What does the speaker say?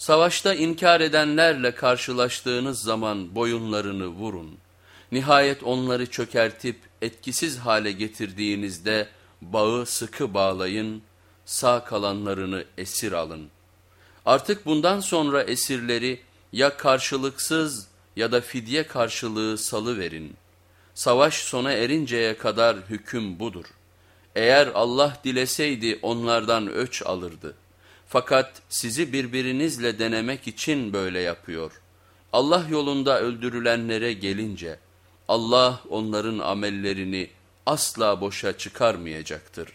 Savaşta inkar edenlerle karşılaştığınız zaman boyunlarını vurun. Nihayet onları çökertip etkisiz hale getirdiğinizde bağı sıkı bağlayın, sağ kalanlarını esir alın. Artık bundan sonra esirleri ya karşılıksız ya da fidye karşılığı salı verin. Savaş sona erinceye kadar hüküm budur. Eğer Allah dileseydi onlardan öç alırdı. Fakat sizi birbirinizle denemek için böyle yapıyor. Allah yolunda öldürülenlere gelince Allah onların amellerini asla boşa çıkarmayacaktır.